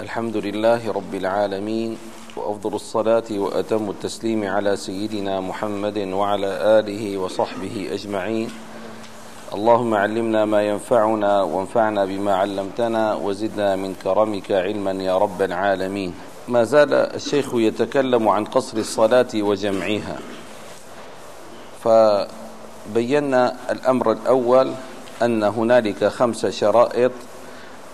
الحمد لله رب العالمين وأفضل الصلاة وأتم التسليم على سيدنا محمد وعلى آله وصحبه أجمعين. اللهم علمنا ما ينفعنا وانفعنا بما علمتنا وزدنا من كرمك علما يا رب العالمين. ما زال الشيخ يتكلم عن قصر الصلاة وجمعها. فبينا الأمر الأول أن هنالك خمس شرائط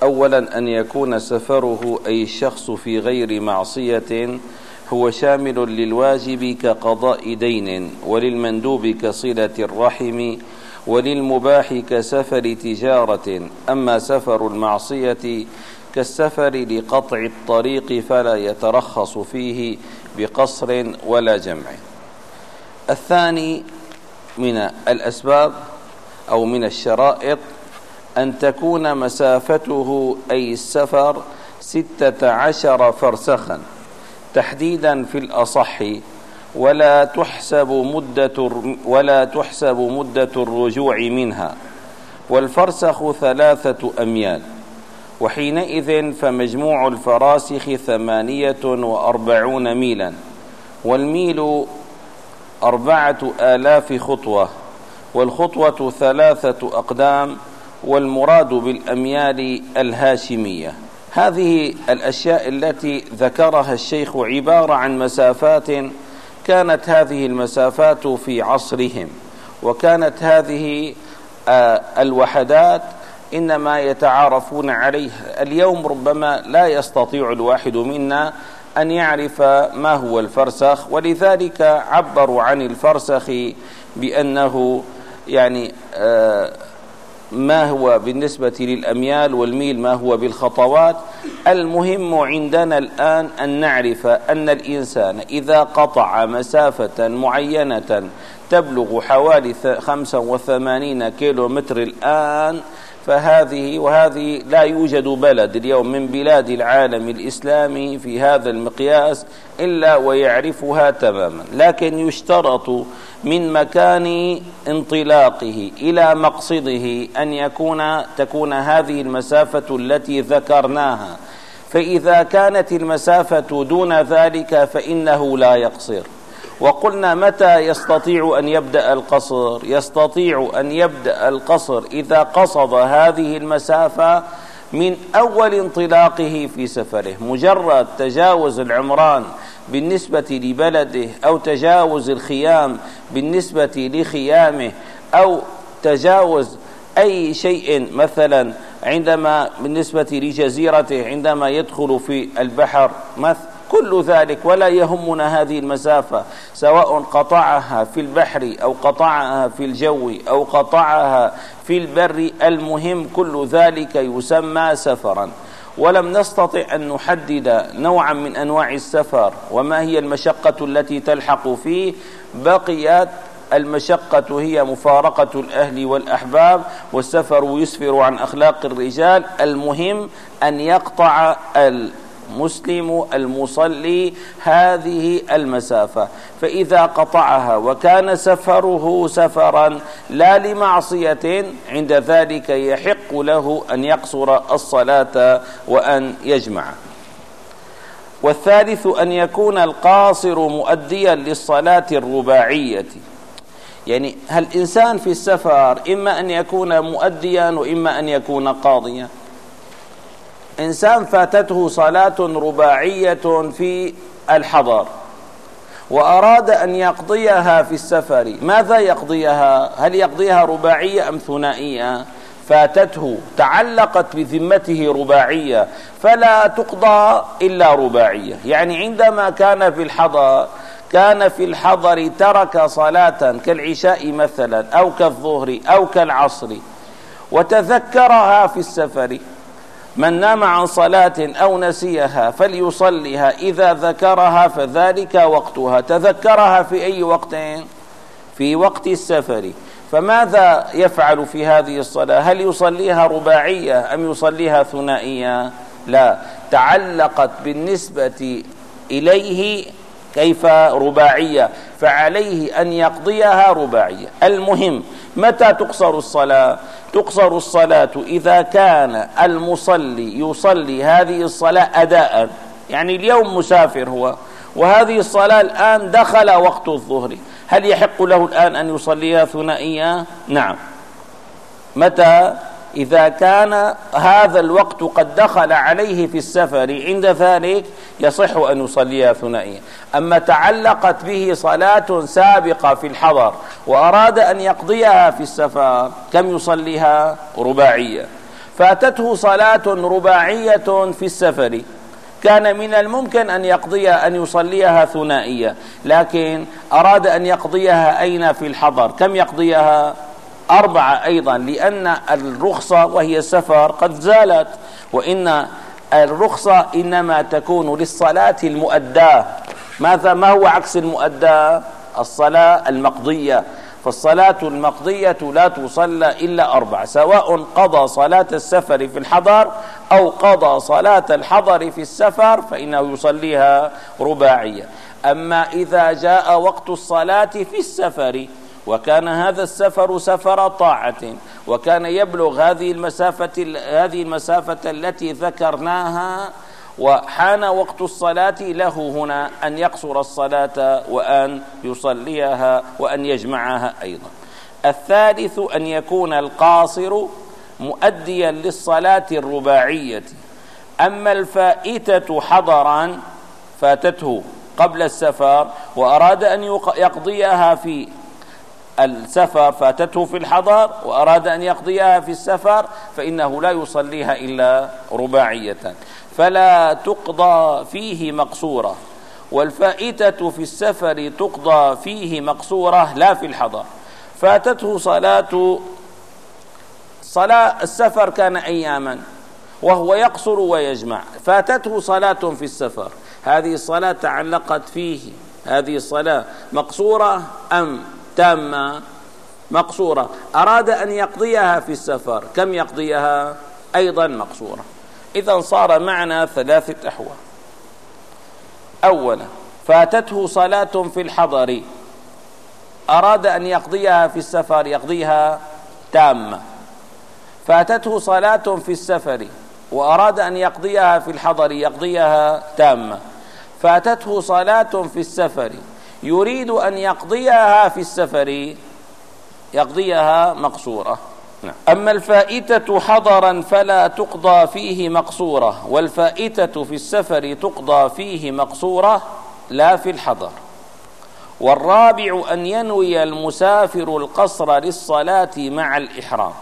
أولا أن يكون سفره أي الشخص في غير معصية هو شامل للواجب كقضاء دين وللمندوب كصلة الرحم وللمباح كسفر تجارة. أما سفر المعصية كالسفر لقطع الطريق فلا يترخص فيه بقصر ولا جمع. الثاني من الأسباب أو من الشرائط أن تكون مسافته أي السفر ستة عشر فرسخا تحديدا في الأصح ولا تحسب مدة ولا تحسب مدة الرجوع منها. والفرسخ ثلاثة أميال وحينئذ فمجموع الفراسخ ثمانية وأربعون ميلا والميل أربعة آلاف خطوة والخطوة ثلاثة أقدام والمراد بالأميال الهاشمية. هذه الأشياء التي ذكرها الشيخ عبارة عن مسافات كانت هذه المسافات في عصرهم وكانت هذه الوحدات إنما يتعارفون عليها. اليوم ربما لا يستطيع الواحد منا أن يعرف ما هو الفرسخ ولذلك عبروا عن الفرسخ بأنه يعني ما هو بالنسبة للأميال والميل ما هو بالخطوات؟ المهم عندنا الآن أن نعرف أن الإنسان إذا قطع مسافة معينة تبلغ حوالي 85 كيلو متر الآن فهذه وهذه لا يوجد بلد اليوم من بلاد العالم الإسلامي في هذا المقياس إلا ويعرفها تماما لكن يشترط من مكان انطلاقه إلى مقصده أن يكون تكون هذه المسافة التي ذكرناها. فإذا كانت المسافة دون ذلك فإنه لا يقصر. وقلنا متى يستطيع أن يبدأ القصر؟ يستطيع أن يبدأ القصر إذا قصد هذه المسافة من أول انطلاقه في سفره مجرد تجاوز العمران بالنسبة لبلده أو تجاوز الخيام بالنسبة لخيامه أو تجاوز أي شيء مثلا عندما بالنسبة لجزيرته عندما يدخل في البحر مثل كل ذلك ولا يهمنا هذه المسافة سواء قطعها في البحر أو قطعها في الجو أو قطعها في البر المهم كل ذلك يسمى سفرا. ولم نستطع أن نحدد نوعا من أنواع السفر وما هي المشقة التي تلحق فيه. بقيت المشقة هي مفارقة الأهل والأحباب والسفر يسفر عن أخلاق الرجال. المهم أن يقطع المسلم المصلي هذه المسافة. فإذا قطعها وكان سفره سفرا لا لمعصية عند ذلك يحق له أن يقصر الصلاة وأن يجمع. والثالث أن يكون القاصر مؤديا للصلاة الرباعية. يعني هل الإنسان في السفر إما أن يكون مؤديا وإما أن يكون قاضيا؟ إنسان فاتته صلاة رباعية في الحضر وأراد أن يقضيها في السفر ماذا يقضيها؟ هل يقضيها رباعية أم ثنائية؟ فاتته تعلقت بذمته رباعية فلا تقضى إلا رباعية. يعني عندما كان في الحضر كان في الحضر ترك صلاة كالعشاء مثلا أو كالظهر أو كالعصر وتذكرها في السفر. من نام عن صلاة أو نسيها فليصلها إذا ذكرها فذلك وقتها. تذكرها في أي وقت؟ في وقت السفر. فماذا يفعل في هذه الصلاة؟ هل يصليها رباعية أم يصليها ثنائية؟ لا. تعلقت بالنسبة إليه كيف؟ رباعية. فعليه أن يقضيها رباعية. المهم متى تقصر الصلاة؟ تقصر الصلاة إذا كان المصلي يصلي هذه الصلاة أداء. يعني اليوم مسافر هو وهذه الصلاة الآن دخل وقت الظهر. هل يحق له الآن أن يصليها ثنائية نعم. متى؟ إذا كان هذا الوقت قد دخل عليه في السفر عند ذلك يصح أن يصليها ثنائية أما تعلقت به صلاة سابقة في الحضر وأراد أن يقضيها في السفر كم يصليها رباعية. فاتته صلاة رباعية في السفر. كان من الممكن أن يقضي أن يصليها ثنائية لكن أراد أن يقضيها أين في الحضر؟ كم يقضيها؟ أربعة أيضا لأن الرخصة وهي السفر قد زالت وإن الرخصة إنما تكون للصلاة المؤداة. ماذا؟ ما هو عكس المؤداة؟ الصلاة المقضية. فالصلاة المقضية لا تصلى إلا أربع سواء قضى صلاة السفر في الحضر أو قضى صلاة الحضر في السفر فإنه يصليها رباعية. أما إذا جاء وقت الصلاة في السفر وكان هذا السفر سفر طاعة وكان يبلغ هذه المسافة هذه المسافة التي ذكرناها وحان وقت الصلاة له هنا أن يقصر الصلاة وأن يصليها وأن يجمعها أيضا. الثالث أن يكون القاصر مؤديا للصلاة الرباعية. أما الفائتة حضرا فاتته قبل السفر وأراد أن يقضيها في السفر فاتته في الحضر وأراد أن يقضيها في السفر فإنه لا يصليها إلا رباعية. فلا تقضى فيه مقصورة والفائتة في السفر تقضى فيه مقصورة لا في الحضر. فاتته صلاة صلاة السفر كان أياما وهو يقصر ويجمع. فاتته صلاة في السفر هذه الصلاة تعلقت فيه هذه الصلاة مقصورة أم تامة مقصورة. أراد أن يقضيها في السفر. كم يقضيها؟ أيضا مقصورة. إذا صار معنا ثلاثة أحوال. أولا فاتته صلاة في الحضر. أراد أن يقضيها في السفر يقضيها تامة. فاتته صلاة في السفر وأراد أن يقضيها في الحضر يقضيها تامة. فاتته صلاة في السفر يريد أن يقضيها في السفر يقضيها مقصورة. نعم. أما الفائتة حضرا فلا تقضى فيه مقصورة والفائتة في السفر تقضى فيه مقصورة لا في الحضر. والرابع أن ينوي المسافر القصر للصلاة مع الإحرام.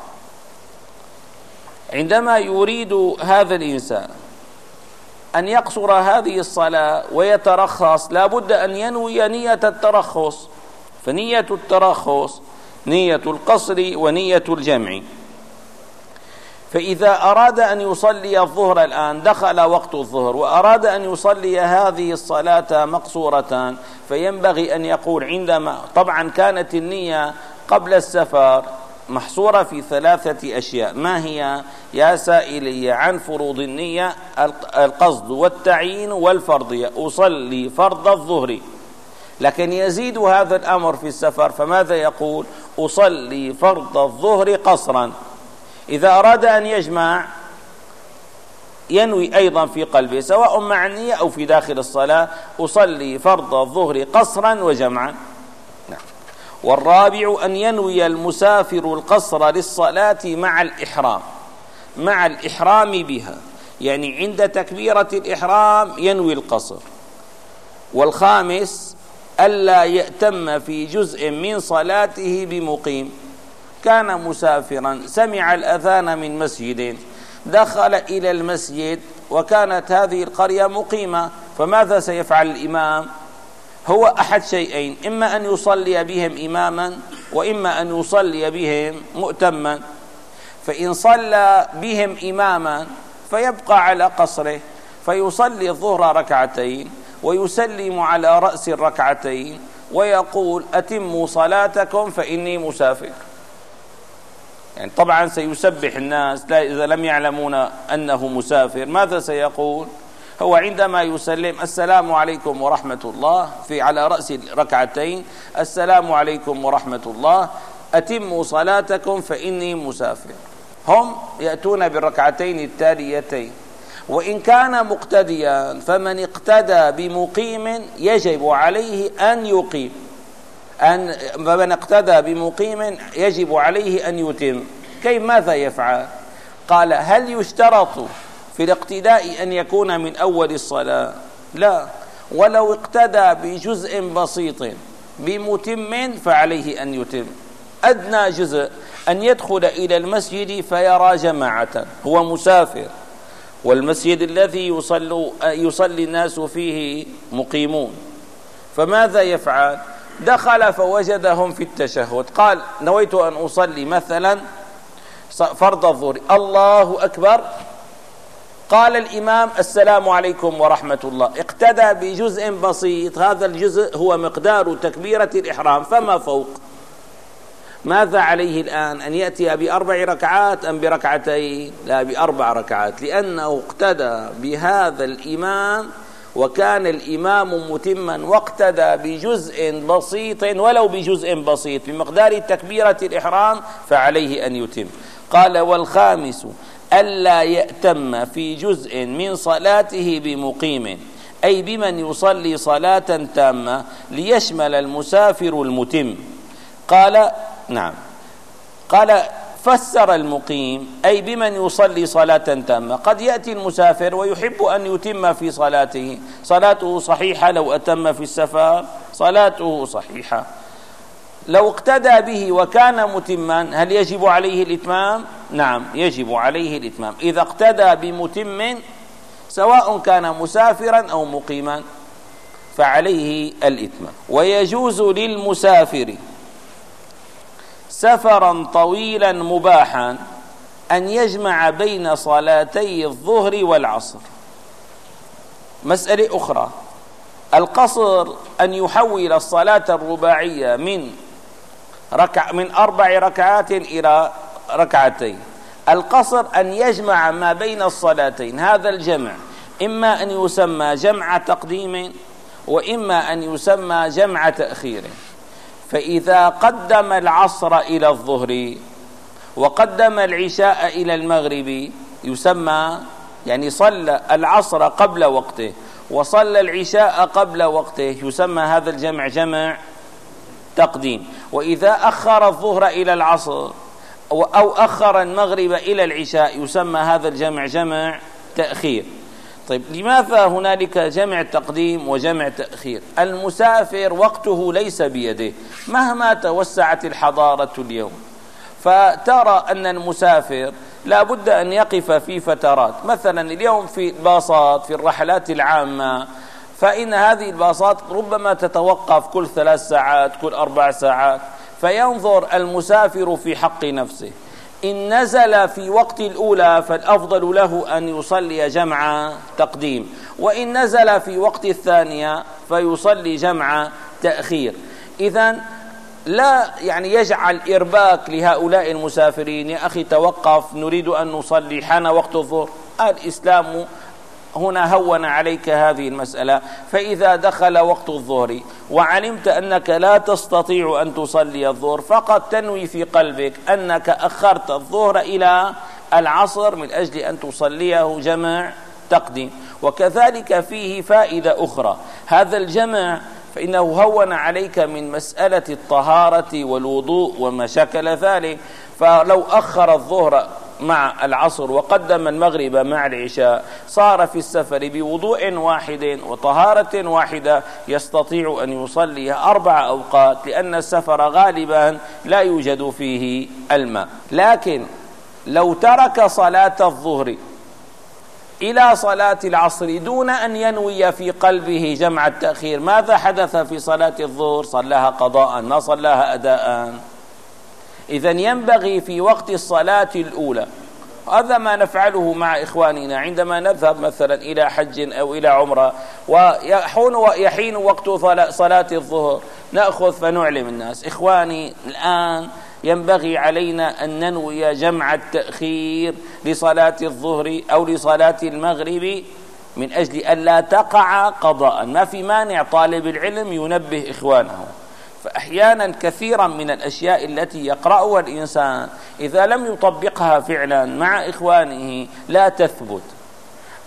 عندما يريد هذا الإنسان أن يقصر هذه الصلاة ويترخص. لا بد أن ينوي نية الترخص. فنية الترخص نية القصر ونية الجمع. فإذا أراد أن يصلي الظهر الآن دخل وقت الظهر وأراد أن يصلي هذه الصلاة مقصورة فينبغي أن يقول عندما طبعا كانت النية قبل السفر محصورة في ثلاثة أشياء. ما هي؟ يا سائلي عن فروض النية القصد والتعيين والفرضية. أصلي فرض الظهر. لكن يزيد هذا الأمر في السفر فماذا يقول؟ أصلي فرض الظهر قصرا. إذا أراد أن يجمع ينوي أيضا في قلبه سواء مع النية أو في داخل الصلاة أصلي فرض الظهر قصرا وجمعا. والرابع أن ينوي المسافر القصر للصلاة مع الإحرام مع الإحرام بها. يعني عند تكبيرة الإحرام ينوي القصر. والخامس ألا يأتم في جزء من صلاته بمقيم. كان مسافرا سمع الأذان من مسجد دخل إلى المسجد وكانت هذه القرية مقيمة. فماذا سيفعل الإمام؟ هو أحد شيئين إما أن يصلي بهم إماما وإما أن يصلي بهم مؤتما. فإن صلى بهم إماما فيبقى على قصره فيصلي الظهر ركعتين ويسلم على رأس الركعتين ويقول أتموا صلاتكم فإني مسافر. يعني طبعا سيسبح الناس لا إذا لم يعلمون أنه مسافر ماذا سيقول؟ هو عندما يسلم السلام عليكم ورحمة الله في على رأس ركعتين السلام عليكم ورحمة الله أتموا صلاتكم فإني مسافر. هم يأتون بالركعتين التاليتين. وإن كان مقتديا فمن اقتدى بمقيم يجب عليه أن يقيم. أن فمن اقتدى بمقيم يجب عليه أن يتم. كيف ماذا يفعل؟ قال هل يشترط في الاقتداء أن يكون من أول الصلاة. لا. ولو اقتدى بجزء بسيط بمتم فعليه أن يتم. أدنى جزء أن يدخل إلى المسجد فيرى جماعة هو مسافر. والمسجد الذي يصلي, يصلي الناس فيه مقيمون. فماذا يفعل؟ دخل فوجدهم في التشهد. قال نويت أن أصلي مثلا فرض الظهر. الله أكبر. قال الإمام السلام عليكم ورحمة الله. اقتدى بجزء بسيط. هذا الجزء هو مقدار تكبيرة الإحرام فما فوق؟ ماذا عليه الآن؟ أن يأتي بأربع ركعات أم بركعتين؟ لا بأربع ركعات لأنه اقتدى بهذا الإمام وكان الإمام متما واقتدى بجزء بسيط ولو بجزء بسيط بمقدار تكبيرة الإحرام فعليه أن يتم. قال والخامس ألا يأتم في جزء من صلاته بمقيم. أي بمن يصلي صلاة تامة ليشمل المسافر المتم. قال نعم. قال فسر المقيم. أي بمن يصلي صلاة تامة. قد يأتي المسافر ويحب أن يتم في صلاته. صلاته صحيحة لو أتم في السفر صلاته صحيحة. لو اقتدى به وكان متما هل يجب عليه الإتمام؟ نعم يجب عليه الإتمام. إذا اقتدى بمتم سواء كان مسافرا أو مقيما فعليه الإتمام. ويجوز للمسافر سفرا طويلا مباحا أن يجمع بين صلاتي الظهر والعصر. مسألة أخرى. القصر أن يحول الصلاة الرباعية من ركع من أربع ركعات إلى ركعتين. القصر أن يجمع ما بين الصلاتين هذا الجمع. إما أن يسمى جمع تقديم وإما أن يسمى جمع تأخير. فإذا قدم العصر إلى الظهر وقدم العشاء إلى المغرب يسمى يعني صلى العصر قبل وقته وصلى العشاء قبل وقته يسمى هذا الجمع جمع تقديم وإذا أخر الظهر إلى العصر أو أخر المغرب إلى العشاء يسمى هذا الجمع جمع تأخير. طيب لماذا هنالك جمع تقديم وجمع تأخير؟ المسافر وقته ليس بيده. مهما توسعت الحضارة اليوم فترى أن المسافر لا بد أن يقف في فترات. مثلا اليوم في الباصات في الرحلات العامة فإن هذه الباصات ربما تتوقف كل ثلاث ساعات كل أربع ساعات. فينظر المسافر في حق نفسه. إن نزل في وقت الأولى فالأفضل له أن يصلي جمع تقديم. وإن نزل في وقت الثانية فيصلي جمع تأخير. إذا لا يعني يجعل إرباك لهؤلاء المسافرين. يا أخي توقف نريد أن نصلي حان وقت الظهر. الإسلام هنا هون عليك هذه المسألة. فإذا دخل وقت الظهر وعلمت أنك لا تستطيع أن تصلي الظهر فقط تنوي في قلبك أنك أخرت الظهر إلى العصر من أجل أن تصليه جمع تقديم. وكذلك فيه فائدة أخرى. هذا الجمع فإنه هون عليك من مسألة الطهارة والوضوء وما شكل ذلك. فلو أخر الظهر مع العصر وقدم المغرب مع العشاء. صار في السفر بوضوء واحد وطهارة واحدة يستطيع أن يصلي أربع أوقات لأن السفر غالبا لا يوجد فيه الماء. لكن لو ترك صلاة الظهر إلى صلاة العصر دون أن ينوي في قلبه جمع التأخير ماذا حدث في صلاة الظهر؟ صلاها قضاء ما صلاها أداء. إذا ينبغي في وقت الصلاة الأولى. هذا ما نفعله مع إخواننا. عندما نذهب مثلا إلى حج أو إلى عمرة ويحون يحين وقت صلاة الظهر نأخذ فنعلم الناس. إخواني الآن ينبغي علينا أن ننوي جمع التأخير لصلاة الظهر أو لصلاة المغرب من أجل ألا تقع قضاء. ما في مانع طالب العلم ينبه إخوانه. فأحيانا كثيرا من الأشياء التي يقرأها الإنسان إذا لم يطبقها فعلا مع إخوانه لا تثبت.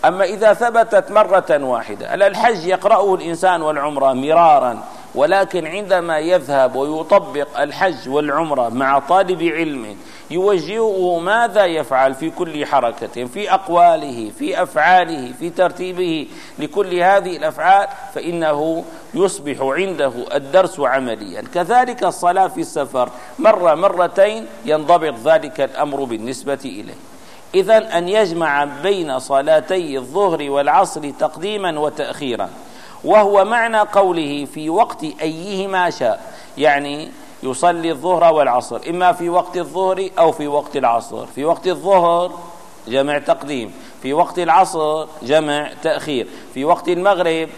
أما إذا ثبتت مرة واحدة الحج يقرأه الإنسان والعمرة مرارا ولكن عندما يذهب ويطبق الحج والعمرة مع طالب علم يوجهه ماذا يفعل في كل حركة في أقواله في أفعاله في ترتيبه لكل هذه الأفعال فإنه يصبح عنده الدرس عمليا. كذلك الصلاة في السفر مرة مرتين ينضبط ذلك الأمر بالنسبة إليه. إذا أن يجمع بين صلاتي الظهر والعصر تقديما وتأخيرا وهو معنى قوله في وقت أيهما شاء يعني يصلي الظهر والعصر إما في وقت الظهر أو في وقت العصر. في وقت الظهر جمع تقديم في وقت العصر جمع تأخير في وقت المغرب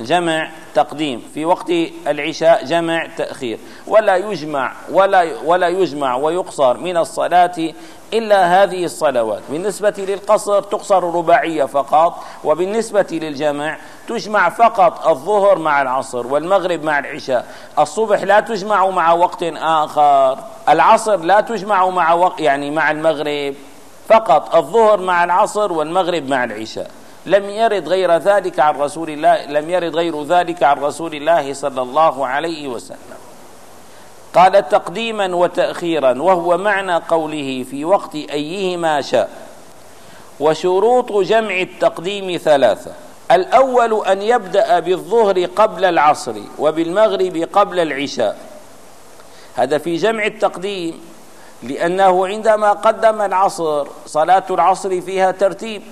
جمع تقديم في وقت العشاء جمع تأخير. ولا يجمع ولا ولا يجمع ويقصر من الصلاة إلا هذه الصلوات. بالنسبة للقصر تقصر رباعية فقط وبالنسبة للجمع تجمع فقط الظهر مع العصر والمغرب مع العشاء. الصبح لا تجمع مع وقت آخر. العصر لا تجمع مع وقت يعني مع المغرب. فقط الظهر مع العصر والمغرب مع العشاء. لم يرد غير ذلك عن رسول الله لم يرد غير ذلك عن رسول الله صلى الله عليه وسلم. قال تقديما وتأخيرا وهو معنى قوله في وقت أيهما شاء. وشروط جمع التقديم ثلاثة. الأول أن يبدأ بالظهر قبل العصر وبالمغرب قبل العشاء. هذا في جمع التقديم لأنه عندما قدم العصر صلاة العصر فيها ترتيب.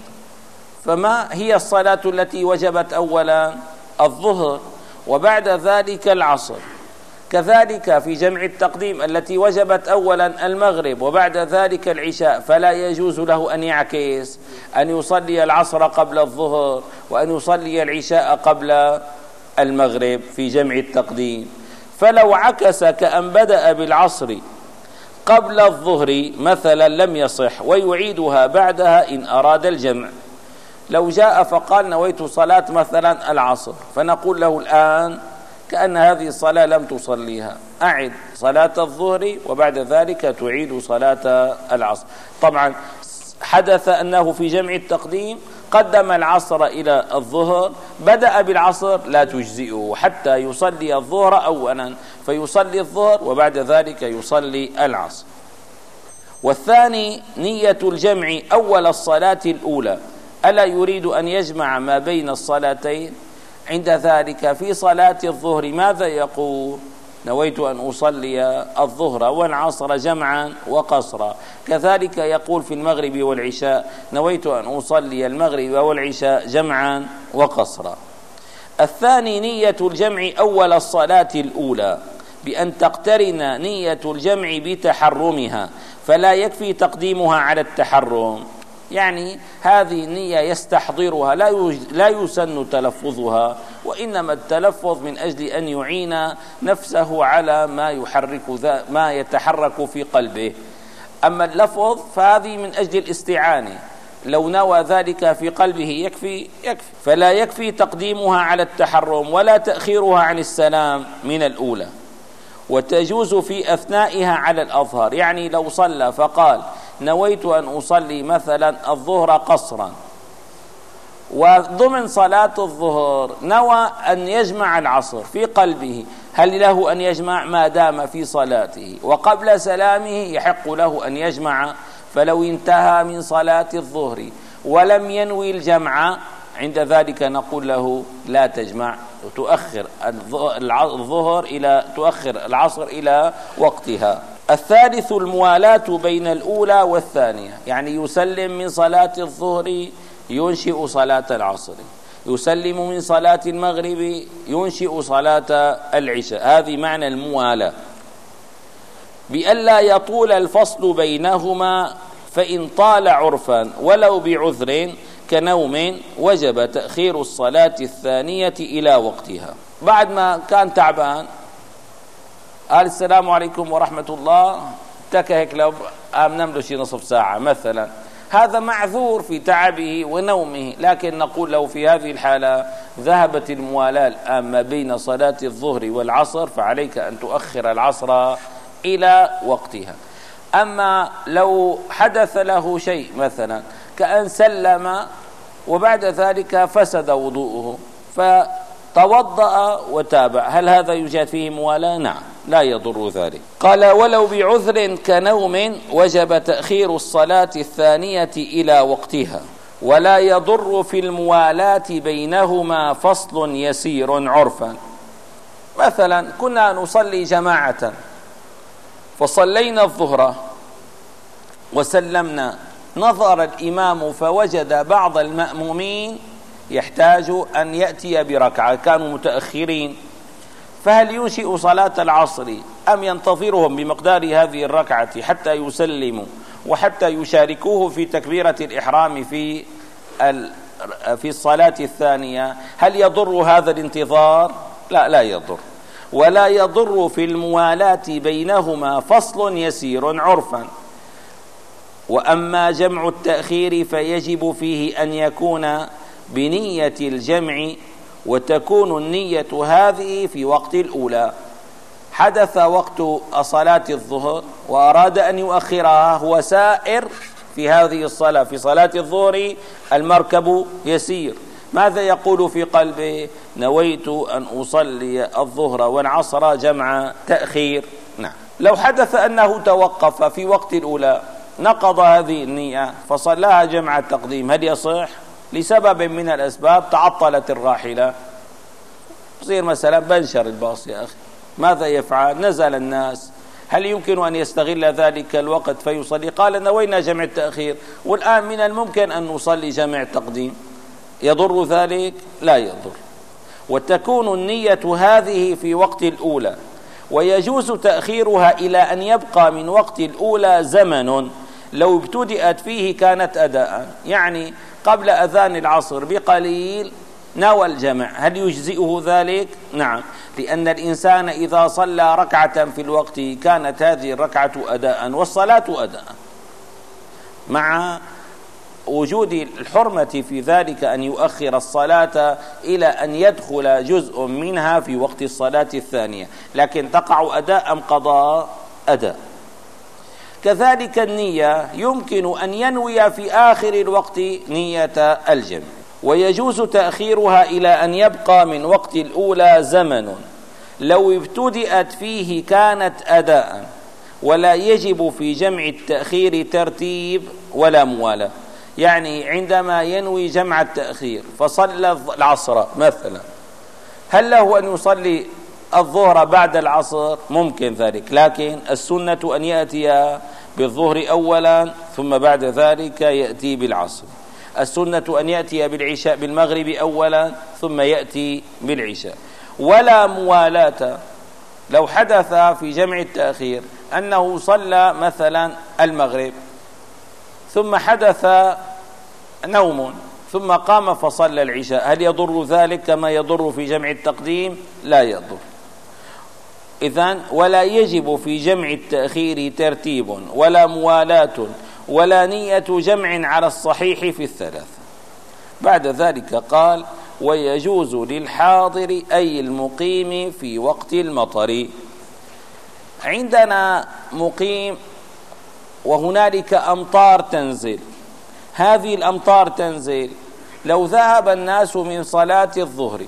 فما هي الصلاة التي وجبت أولا؟ الظهر وبعد ذلك العصر. كذلك في جمع التقديم التي وجبت أولا المغرب وبعد ذلك العشاء فلا يجوز له أن يعكس أن يصلي العصر قبل الظهر وأن يصلي العشاء قبل المغرب في جمع التقديم. فلو عكس كأن بدأ بالعصر قبل الظهر مثلا لم يصح ويعيدها بعدها إن أراد الجمع. لو جاء فقال نويت صلاة مثلا العصر فنقول له الآن كأن هذه الصلاة لم تصليها. أعد صلاة الظهر وبعد ذلك تعيد صلاة العصر. طبعا حدث أنه في جمع التقديم قدم العصر إلى الظهر بدأ بالعصر لا تجزئه حتى يصلي الظهر أولا فيصلي الظهر وبعد ذلك يصلي العصر. والثاني نية الجمع أول الصلاة الأولى. ألا يريد أن يجمع ما بين الصلاتين؟ عند ذلك في صلاة الظهر ماذا يقول؟ نويت أن أصلي الظهر والعصر جمعا وقصرا. كذلك يقول في المغرب والعشاء نويت أن أصلي المغرب والعشاء جمعا وقصرا. الثاني نية الجمع أول الصلاة الأولى بأن تقترن نية الجمع بتحرمها فلا يكفي تقديمها على التحرم. يعني هذه النية يستحضرها لا لا يسن تلفظها وإنما التلفظ من أجل أن يعين نفسه على ما يحرك ما يتحرك في قلبه. أما اللفظ فهذه من أجل الاستعانة. لو نوى ذلك في قلبه يكفي يكفي. فلا يكفي تقديمها على التحرم ولا تأخيرها عن السلام من الأولى. وتجوز في أثنائها على الأظهر. يعني لو صلى فقال نويت أن أصلي مثلا الظهر قصرا. وضمن صلاة الظهر نوى أن يجمع العصر في قلبه. هل له أن يجمع ما دام في صلاته؟ وقبل سلامه يحق له أن يجمع فلو انتهى من صلاة الظهر ولم ينوي الجمع عند ذلك نقول له لا تجمع تؤخر الظهر إلى تؤخر العصر إلى وقتها. الثالث الموالاة بين الأولى والثانية يعني يسلم من صلاة الظهر ينشئ صلاة العصر يسلم من صلاة المغرب ينشئ صلاة العشاء هذه معنى الموالاة. بألا يطول الفصل بينهما فإن طال عرفا ولو بعذر كنوم وجب تأخير الصلاة الثانية إلى وقتها. بعد ما كان تعبان السلام عليكم ورحمة الله. تكا هيك لو نملو شي نصف ساعة مثلا. هذا معذور في تعبه ونومه لكن نقول له في هذه الحالة ذهبت الموالاة الآن ما بين صلاة الظهر والعصر فعليك أن تؤخر العصر إلى وقتها. أما لو حدث له شيء مثلا كأن سلم وبعد ذلك فسد وضوءه فتوضأ وتابع هل هذا يوجد فيه موالاة؟ نعم. لا يضر ذلك. قال ولو بعذر كنوم وجب تأخير الصلاة الثانية إلى وقتها ولا يضر في الموالاة بينهما فصل يسير عرفا. مثلا كنا نصلي جماعة فصلينا الظهر وسلمنا نظر الإمام فوجد بعض المأمومين يحتاج أن يأتي بركعة كانوا متأخرين. فهل ينشئ صلاة العصر أم ينتظرهم بمقدار هذه الركعة حتى يسلموا وحتى يشاركوه في تكبيرة الإحرام في في الصلاة الثانية؟ هل يضر هذا الانتظار؟ لا لا يضر. ولا يضر في الموالاة بينهما فصل يسير عرفا. وأما جمع التأخير فيجب فيه أن يكون بنية الجمع وتكون النية هذه في وقت الأولى. حدث وقت صلاة الظهر وأراد أن يؤخرها هو سائر في هذه الصلاة. في صلاة الظهر المركب يسير. ماذا يقول في قلبه؟ نويت أن أصلي الظهر والعصر جمع تأخير. نعم. لو حدث أنه توقف في وقت الأولى نقض هذه النية فصلاها جمع التقديم. هل يصح؟ لسبب من الأسباب تعطلت الراحلة. يصير مثلا بنشر الباص يا أخي. ماذا يفعل؟ نزل الناس. هل يمكن أن يستغل ذلك الوقت فيصلي؟ قال نوينا جمع التأخير؟ والآن من الممكن أن نصلي جمع التقديم. يضر ذلك؟ لا يضر. وتكون النية هذه في وقت الأولى. ويجوز تأخيرها إلى أن يبقى من وقت الأولى زمن. لو ابتدأت فيه كانت أداء. يعني قبل أذان العصر بقليل نوى الجمع. هل يجزئه ذلك؟ نعم. لأن الإنسان إذا صلى ركعة في الوقت كانت هذه الركعة أداء والصلاة أداء. مع وجود الحرمة في ذلك أن يؤخر الصلاة إلى أن يدخل جزء منها في وقت الصلاة الثانية. لكن تقع أداء أم قضاء؟ أداء. كذلك النية يمكن أن ينوي في آخر الوقت نية الجمع ويجوز تأخيرها إلى أن يبقى من وقت الأولى زمن. لو ابتدأت فيه كانت أداء. ولا يجب في جمع التأخير ترتيب ولا موالاة يعني عندما ينوي جمع التأخير فصلى العصر مثلا. هل له أن يصلي الظهر بعد العصر؟ ممكن ذلك. لكن السنة أن يأتي بالظهر أولا ثم بعد ذلك يأتي بالعصر. السنة أن يأتي بالعشاء بالمغرب أولا ثم يأتي بالعشاء. ولا موالاة لو حدث في جمع التأخير أنه صلى مثلا المغرب ثم حدث نوم ثم قام فصلى العشاء. هل يضر ذلك كما يضر في جمع التقديم؟ لا يضر. إذن ولا يجب في جمع التأخير ترتيب ولا موالاة ولا نية جمع على الصحيح في الثلاث. بعد ذلك قال ويجوز للحاضر أي المقيم في وقت المطر. عندنا مقيم وهنالك أمطار تنزل. هذه الأمطار تنزل. لو ذهب الناس من صلاة الظهر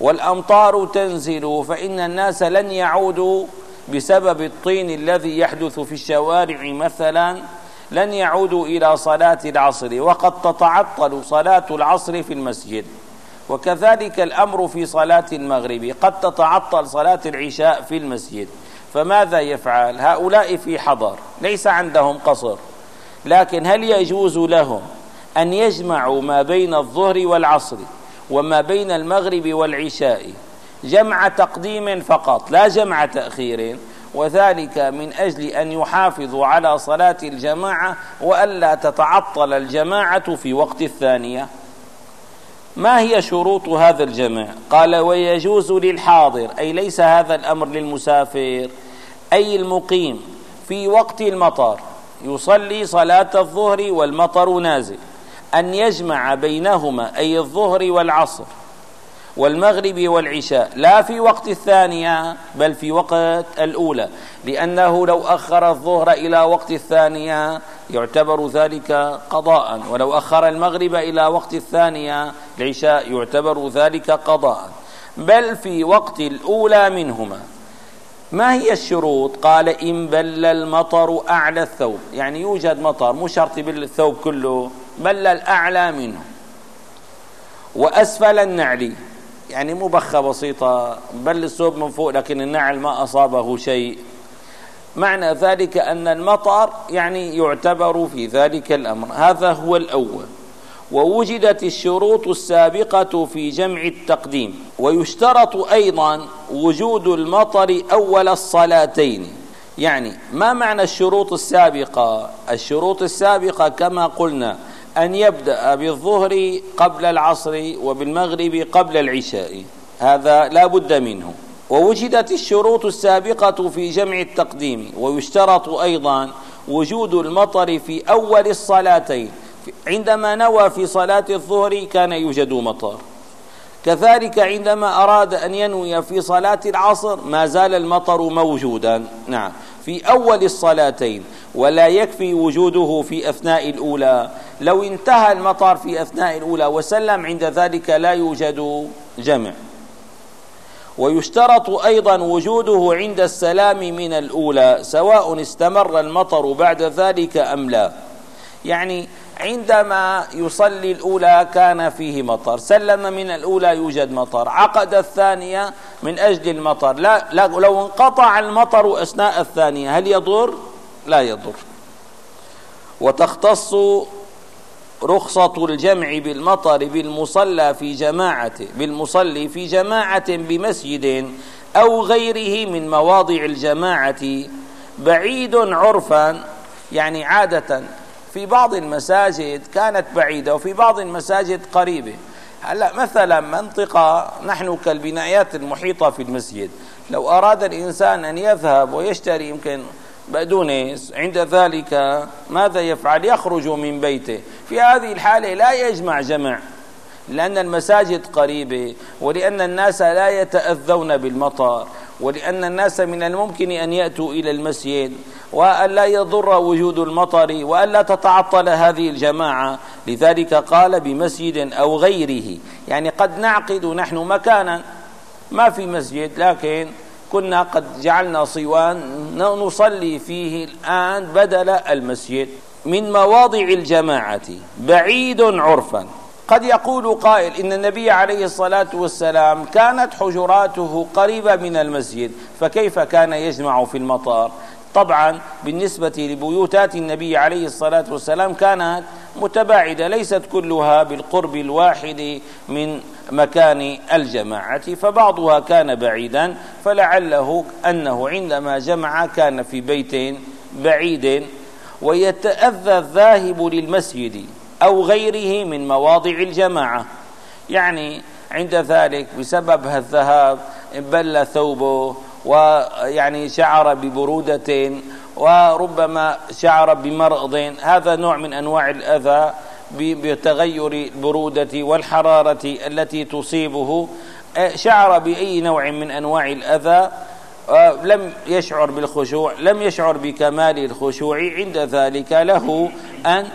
والأمطار تنزل فإن الناس لن يعودوا بسبب الطين الذي يحدث في الشوارع مثلا لن يعودوا إلى صلاة العصر. وقد تتعطل صلاة العصر في المسجد وكذلك الأمر في صلاة المغرب. قد تتعطل صلاة العشاء في المسجد. فماذا يفعل؟ هؤلاء في حضر ليس عندهم قصر. لكن هل يجوز لهم أن يجمعوا ما بين الظهر والعصر؟ وما بين المغرب والعشاء جمع تقديم فقط لا جمع تأخير. وذلك من أجل أن يحافظوا على صلاة الجماعة وألا تتعطل الجماعة في وقت الثانية. ما هي شروط هذا الجمع قال ويجوز للحاضر أي ليس هذا الأمر للمسافر أي المقيم في وقت المطر يصلي صلاة الظهر والمطر نازل. أن يجمع بينهما أي الظهر والعصر والمغرب والعشاء لا في وقت الثانية بل في وقت الأولى. لأنه لو أخر الظهر إلى وقت الثانية يعتبر ذلك قضاء. ولو أخر المغرب إلى وقت الثانية العشاء يعتبر ذلك قضاء. بل في وقت الأولى منهما. ما هي الشروط؟ قال إن بل المطر أعلى الثوب. يعني يوجد مطر مو شرط بالثوب كله. بل الأعلى منه. وأسفل النعل. يعني مو بخة بسيطة بل الثوب من فوق لكن النعل ما أصابه شيء. معنى ذلك أن المطر يعني يعتبر في ذلك الأمر. هذا هو الأول. ووجدت الشروط السابقة في جمع التقديم. ويشترط أيضا وجود المطر أول الصلاتين. يعني ما معنى الشروط السابقة؟ الشروط السابقة كما قلنا أن يبدأ بالظهر قبل العصر وبالمغرب قبل العشاء. هذا لا بد منه. ووجدت الشروط السابقة في جمع التقديم ويشترط أيضا وجود المطر في أول الصلاتين. عندما نوى في صلاة الظهر كان يوجد مطر. كذلك عندما أراد أن ينوي في صلاة العصر ما زال المطر موجودا. نعم في أول الصلاتين. ولا يكفي وجوده في أثناء الأولى. لو انتهى المطر في أثناء الأولى وسلم عند ذلك لا يوجد جمع. ويشترط أيضا وجوده عند السلام من الأولى سواء استمر المطر بعد ذلك أم لا. يعني عندما يصلي الأولى كان فيه مطر سلم من الأولى يوجد مطر عقد الثانية من أجل المطر. لا, لا لو انقطع المطر أثناء الثانية هل يضر؟ لا يضر. وتختص رخصة الجمع بالمطر بالمصلى في جماعة بالمصلي في جماعة بمسجد أو غيره من مواضع الجماعة. بعيد عرفا يعني عادة في بعض المساجد كانت بعيدة وفي بعض المساجد قريبة. هلأ مثلا منطقة نحن كالبنايات المحيطة في المسجد لو أراد الإنسان أن يذهب ويشتري يمكن بقدونس عند ذلك ماذا يفعل؟ يخرج من بيته. في هذه الحالة لا يجمع جمع لأن المساجد قريبة ولأن الناس لا يتأذون بالمطر ولأن الناس من الممكن أن يأتوا إلى المسجد وأن لا يضر وجود المطر وأن لا تتعطل هذه الجماعة. لذلك قال بمسجد أو غيره. يعني قد نعقد نحن مكانا ما في مسجد لكن كنا قد جعلنا صوان نصلي فيه الآن بدل المسجد من مواضع الجماعة بعيد عرفا. قد يقول قائل إن النبي عليه الصلاة والسلام كانت حجراته قريبة من المسجد فكيف كان يجمع في المطار؟ طبعا بالنسبة لبيوتات النبي عليه الصلاة والسلام كانت متباعدة ليست كلها بالقرب الواحد من مكان الجماعة فبعضها كان بعيدا فلعله أنه عندما جمع كان في بيت بعيد ويتأذى الذاهب للمسجد أو غيره من مواضع الجماعة. يعني عند ذلك بسبب الذهاب بل ثوبه ويعني شعر ببرودة وربما شعر بمرض. هذا نوع من أنواع الأذى بتغير البرودة والحرارة التي تصيبه شعر بأي نوع من أنواع الأذى لم يشعر بالخشوع لم يشعر بكمال الخشوع عند ذلك له أن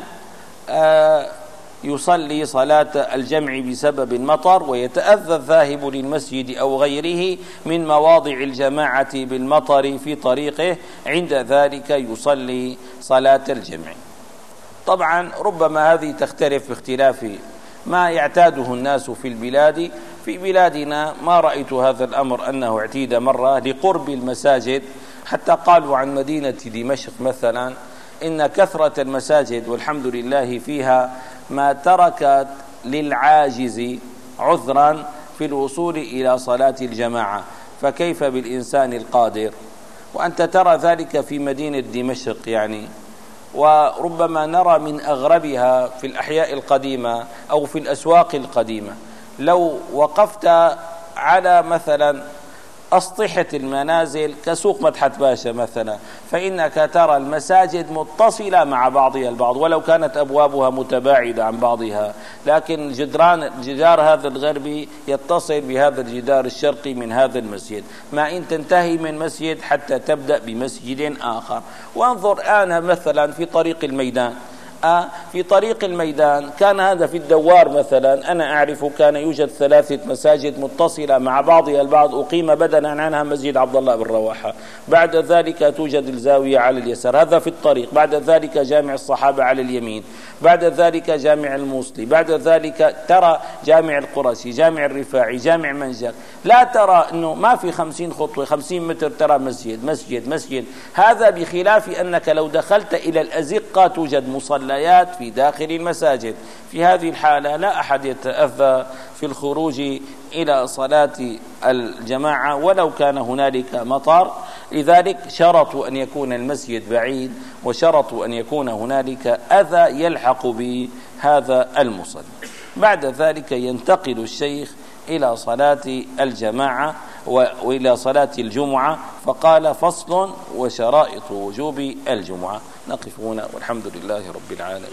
يصلي صلاة الجمع بسبب المطر ويتأذى الذاهب للمسجد أو غيره من مواضع الجماعة بالمطر في طريقه عند ذلك يصلي صلاة الجمع. طبعا ربما هذه تختلف باختلاف ما يعتاده الناس في البلاد. في بلادنا ما رأيت هذا الأمر أنه اعتيد مرة لقرب المساجد. حتى قالوا عن مدينة دمشق مثلا إن كثرة المساجد والحمد لله فيها ما تركت للعاجز عذرا في الوصول إلى صلاة الجماعة. فكيف بالإنسان القادر؟ وأنت ترى ذلك في مدينة دمشق يعني. وربما نرى من أغربها في الأحياء القديمة أو في الأسواق القديمة. لو وقفت على مثلا أسطحة المنازل كسوق مدحت باشا مثلا فإنك ترى المساجد متصلة مع بعضها البعض ولو كانت أبوابها متباعدة عن بعضها. لكن جدران جدار هذا الغربي يتصل بهذا الجدار الشرقي من هذا المسجد. ما إن تنتهي من مسجد حتى تبدأ بمسجد آخر. وانظر أنا مثلا في طريق الميدان. في طريق الميدان. كان هذا في الدوار مثلا. أنا أعرف كان يوجد ثلاثة مساجد متصلة مع بعضها البعض. أقيم بدلا عنها مسجد عبد الله بن رواحة. بعد ذلك توجد الزاوية على اليسار. هذا في الطريق. بعد ذلك جامع الصحابة على اليمين. بعد ذلك جامع الموصلي. بعد ذلك ترى جامع القرشي جامع الرفاعي جامع منجر لا ترى أنه ما في خمسين خطوة خمسين متر ترى مسجد مسجد مسجد. هذا بخلاف أنك لو دخلت إلى الأزقة توجد مصليات في داخل المساجد. في هذه الحالة لا أحد يتأذى في الخروج إلى صلاة الجماعة ولو كان هنالك مطر لذلك شرطوا أن يكون المسجد بعيد وشرطوا أن يكون هنالك أذى يلحق بهذا المصلي. بعد ذلك ينتقل الشيخ إلى صلاة الجماعة وإلى صلاة الجمعة فقال فصل وشرائط وجوب الجمعة. نقف هنا والحمد لله رب العالمين.